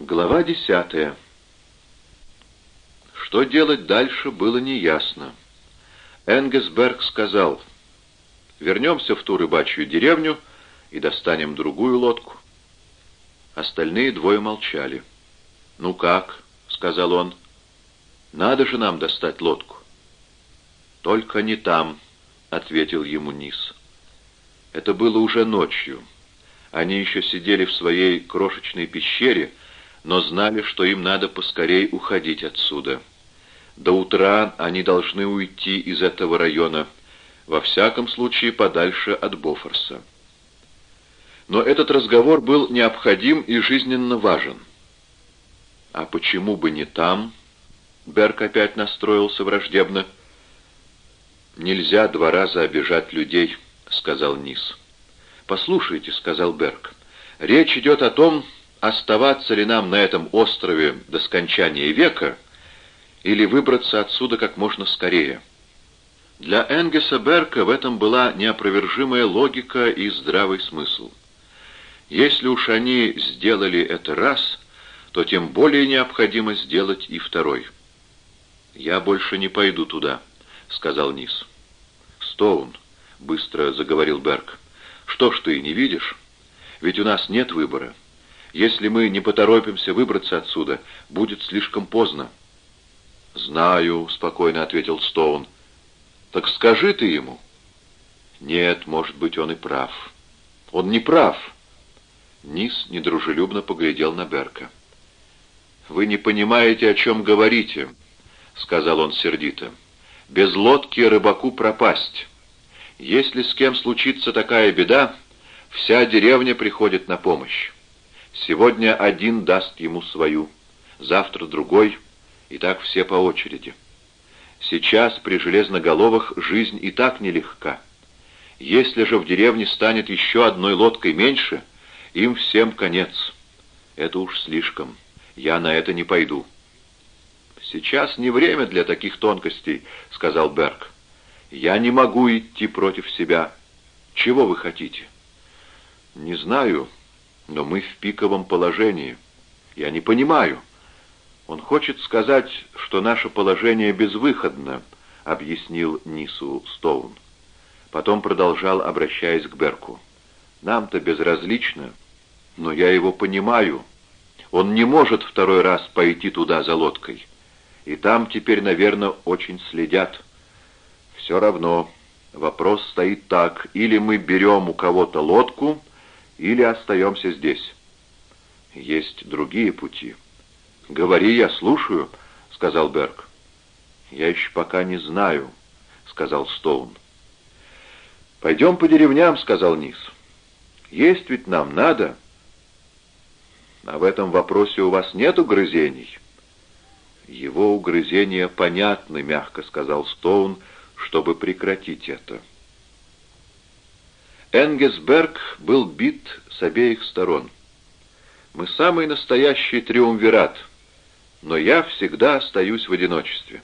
Глава десятая. Что делать дальше, было неясно. Энгесберг сказал, «Вернемся в ту рыбачью деревню и достанем другую лодку». Остальные двое молчали. «Ну как?» — сказал он. «Надо же нам достать лодку». «Только не там», — ответил ему Низ. Это было уже ночью. Они еще сидели в своей крошечной пещере, но знали, что им надо поскорей уходить отсюда. До утра они должны уйти из этого района, во всяком случае подальше от Бофорса. Но этот разговор был необходим и жизненно важен. «А почему бы не там?» Берг опять настроился враждебно. «Нельзя два раза обижать людей», — сказал Низ. «Послушайте», — сказал Берг, — «речь идет о том, оставаться ли нам на этом острове до скончания века или выбраться отсюда как можно скорее. Для Энгеса Берка в этом была неопровержимая логика и здравый смысл. Если уж они сделали это раз, то тем более необходимо сделать и второй. «Я больше не пойду туда», — сказал Низ. «Стоун», — быстро заговорил Берг, — «что ж ты не видишь? Ведь у нас нет выбора». Если мы не поторопимся выбраться отсюда, будет слишком поздно. «Знаю», — спокойно ответил Стоун. «Так скажи ты ему». «Нет, может быть, он и прав». «Он не прав». Низ недружелюбно поглядел на Берка. «Вы не понимаете, о чем говорите», — сказал он сердито. «Без лодки рыбаку пропасть. Если с кем случится такая беда, вся деревня приходит на помощь. Сегодня один даст ему свою, завтра другой, и так все по очереди. Сейчас при железноголовых жизнь и так нелегка. Если же в деревне станет еще одной лодкой меньше, им всем конец. Это уж слишком. Я на это не пойду. «Сейчас не время для таких тонкостей», — сказал Берг. «Я не могу идти против себя. Чего вы хотите?» «Не знаю», но мы в пиковом положении. Я не понимаю. Он хочет сказать, что наше положение безвыходно, объяснил Нису Стоун. Потом продолжал, обращаясь к Берку. Нам-то безразлично, но я его понимаю. Он не может второй раз пойти туда за лодкой. И там теперь, наверное, очень следят. Все равно вопрос стоит так. Или мы берем у кого-то лодку, или остаемся здесь. Есть другие пути. «Говори, я слушаю», — сказал Берг. «Я еще пока не знаю», — сказал Стоун. «Пойдем по деревням», — сказал Низ. «Есть ведь нам надо». «А в этом вопросе у вас нет угрызений?» «Его угрызения понятны», — мягко сказал Стоун, чтобы прекратить это. Энгесберг был бит с обеих сторон. Мы самый настоящий триумвират, но я всегда остаюсь в одиночестве.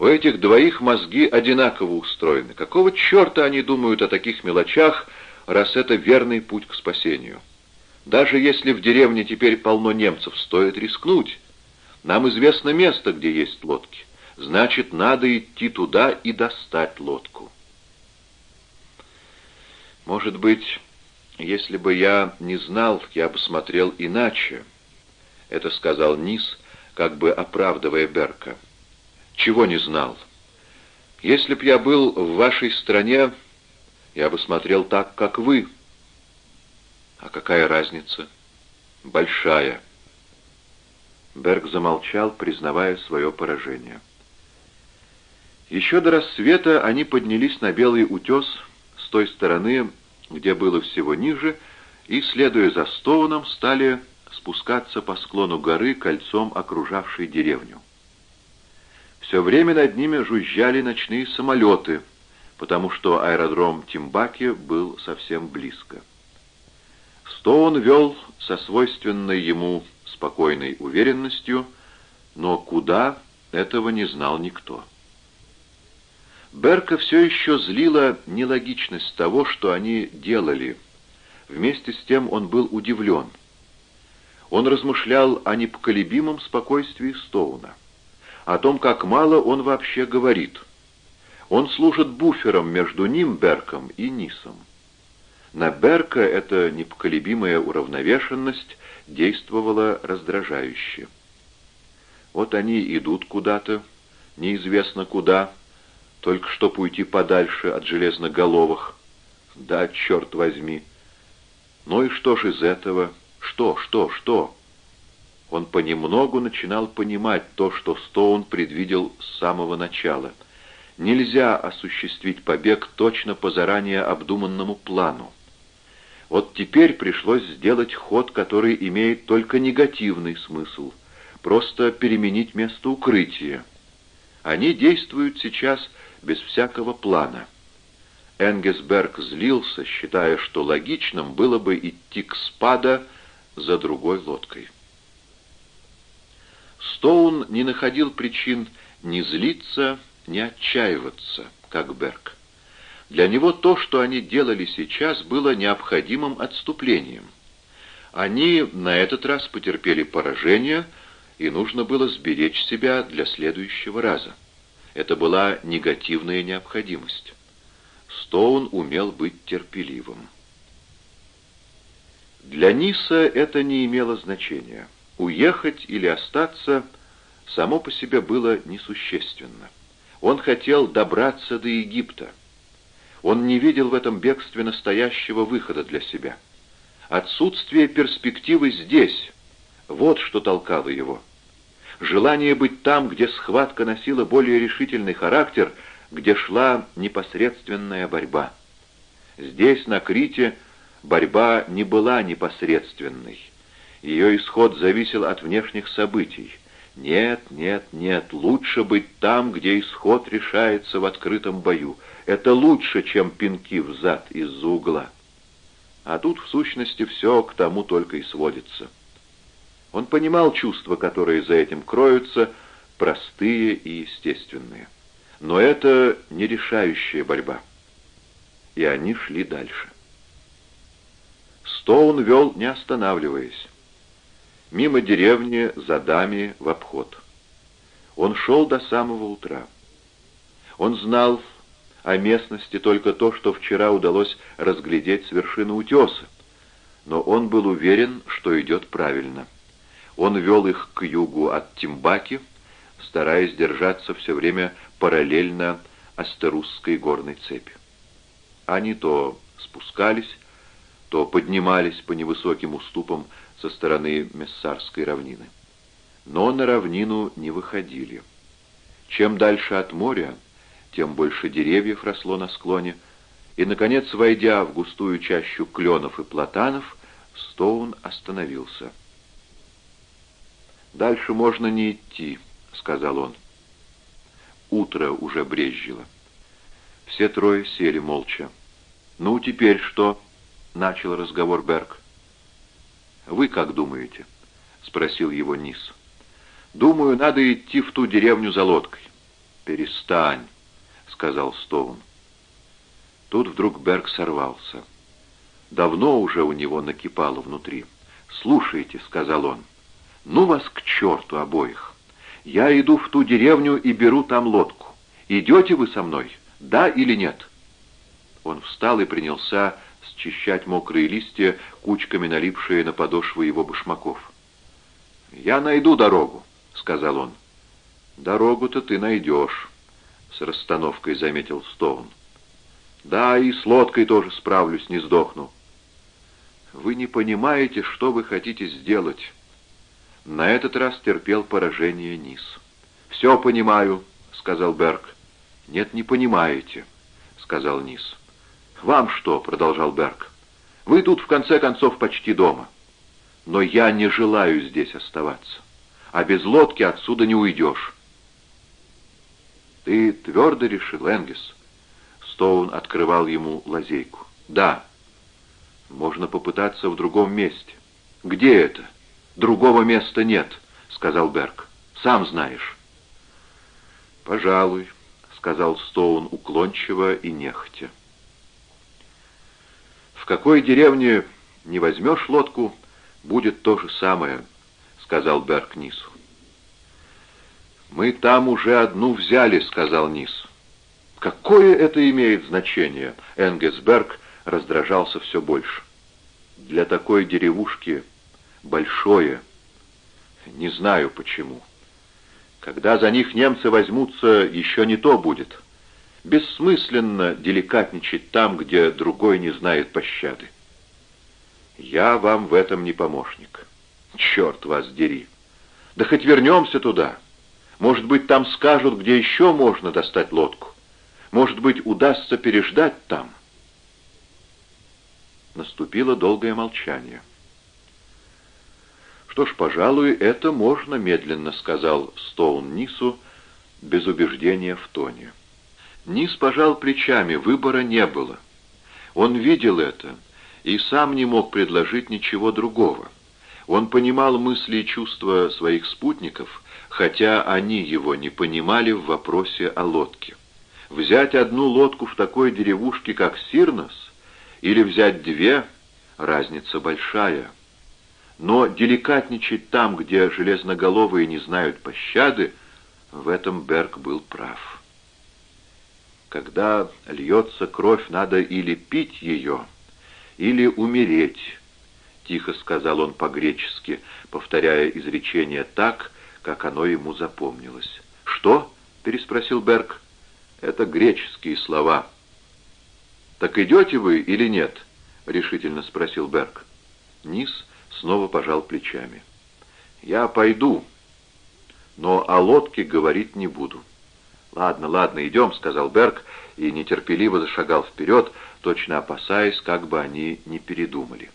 У этих двоих мозги одинаково устроены. Какого черта они думают о таких мелочах, раз это верный путь к спасению? Даже если в деревне теперь полно немцев, стоит рискнуть. Нам известно место, где есть лодки. Значит, надо идти туда и достать лодку. Может быть, если бы я не знал, я бы смотрел иначе. Это сказал Низ, как бы оправдывая Берка. Чего не знал? Если б я был в вашей стране, я бы смотрел так, как вы. А какая разница? Большая. Берг замолчал, признавая свое поражение. Еще до рассвета они поднялись на белый утес, той стороны, где было всего ниже, и, следуя за Стоуном, стали спускаться по склону горы, кольцом окружавшей деревню. Все время над ними жужжали ночные самолеты, потому что аэродром Тимбаки был совсем близко. Стоун вел со свойственной ему спокойной уверенностью, но куда, этого не знал никто. Берка все еще злила нелогичность того, что они делали. Вместе с тем он был удивлен. Он размышлял о непоколебимом спокойствии Стоуна, о том, как мало он вообще говорит. Он служит буфером между ним, Берком, и Нисом. На Берка эта непоколебимая уравновешенность действовала раздражающе. Вот они идут куда-то, неизвестно куда, только чтоб уйти подальше от железноголовых. Да, черт возьми! Ну и что ж из этого? Что, что, что? Он понемногу начинал понимать то, что Стоун предвидел с самого начала. Нельзя осуществить побег точно по заранее обдуманному плану. Вот теперь пришлось сделать ход, который имеет только негативный смысл, просто переменить место укрытия. Они действуют сейчас без всякого плана. Энгесберг злился, считая, что логичным было бы идти к спада за другой лодкой. Стоун не находил причин ни злиться, ни отчаиваться, как Берг. Для него то, что они делали сейчас, было необходимым отступлением. Они на этот раз потерпели поражение, и нужно было сберечь себя для следующего раза. Это была негативная необходимость. Стоун умел быть терпеливым. Для Ниса это не имело значения. Уехать или остаться само по себе было несущественно. Он хотел добраться до Египта. Он не видел в этом бегстве настоящего выхода для себя. Отсутствие перспективы здесь — вот что толкало его. Желание быть там, где схватка носила более решительный характер, где шла непосредственная борьба. Здесь, на Крите, борьба не была непосредственной. Ее исход зависел от внешних событий. Нет, нет, нет, лучше быть там, где исход решается в открытом бою. Это лучше, чем пинки в зад из-за угла. А тут, в сущности, все к тому только и сводится. Он понимал чувства, которые за этим кроются, простые и естественные. Но это не решающая борьба. И они шли дальше. Стоун вел, не останавливаясь мимо деревни за дами в обход. Он шел до самого утра. Он знал о местности только то, что вчера удалось разглядеть с вершины утеса, но он был уверен, что идет правильно. Он вел их к югу от Тимбаки, стараясь держаться все время параллельно Астерусской горной цепи. Они то спускались, то поднимались по невысоким уступам со стороны Мессарской равнины. Но на равнину не выходили. Чем дальше от моря, тем больше деревьев росло на склоне, и, наконец, войдя в густую чащу кленов и платанов, Стоун остановился. «Дальше можно не идти», — сказал он. Утро уже брезжило. Все трое сели молча. «Ну, теперь что?» — начал разговор Берг. «Вы как думаете?» — спросил его Низ. «Думаю, надо идти в ту деревню за лодкой». «Перестань», — сказал Стоун. Тут вдруг Берг сорвался. Давно уже у него накипало внутри. «Слушайте», — сказал он, — «ну вас к черту обоих. Я иду в ту деревню и беру там лодку. Идете вы со мной, да или нет?» Он встал и принялся счищать мокрые листья, кучками налипшие на подошвы его башмаков. «Я найду дорогу», — сказал он. «Дорогу-то ты найдешь», — с расстановкой заметил Стоун. «Да, и с лодкой тоже справлюсь, не сдохну». «Вы не понимаете, что вы хотите сделать». На этот раз терпел поражение Низ. «Все понимаю», — сказал Берг. «Нет, не понимаете», — сказал Низ. «Вам что?» — продолжал Берг. «Вы тут, в конце концов, почти дома. Но я не желаю здесь оставаться. А без лодки отсюда не уйдешь». «Ты твердо решил, Энгис?» Стоун открывал ему лазейку. «Да. Можно попытаться в другом месте». «Где это?» «Другого места нет», — сказал Берг. «Сам знаешь». «Пожалуй», — сказал Стоун уклончиво и нехотя. В какой деревне не возьмешь лодку, «Будет то же самое», — сказал Берг Нису. «Мы там уже одну взяли», — сказал Нис. «Какое это имеет значение?» Энгесберг раздражался все больше. «Для такой деревушки большое. Не знаю почему. Когда за них немцы возьмутся, еще не то будет. Бессмысленно деликатничать там, где другой не знает пощады. Я вам в этом не помощник. Черт вас дери. Да хоть вернемся туда. Может быть, там скажут, где еще можно достать лодку. Может быть, удастся переждать там. Наступило долгое молчание. «Что ж, пожалуй, это можно», — медленно сказал Стоун Нису, без убеждения в тоне. Нис пожал плечами, выбора не было. Он видел это и сам не мог предложить ничего другого. Он понимал мысли и чувства своих спутников, хотя они его не понимали в вопросе о лодке. Взять одну лодку в такой деревушке, как Сирнос, или взять две, разница большая. Но деликатничать там, где железноголовые не знают пощады, в этом Берг был прав. Когда льется кровь, надо или пить ее, или умереть, — тихо сказал он по-гречески, повторяя изречение так, как оно ему запомнилось. «Что?» — переспросил Берг. «Это греческие слова». «Так идете вы или нет?» — решительно спросил Берг. Низ снова пожал плечами. «Я пойду, но о лодке говорить не буду». «Ладно, ладно, идем», — сказал Берг, и нетерпеливо зашагал вперед, точно опасаясь, как бы они не передумали.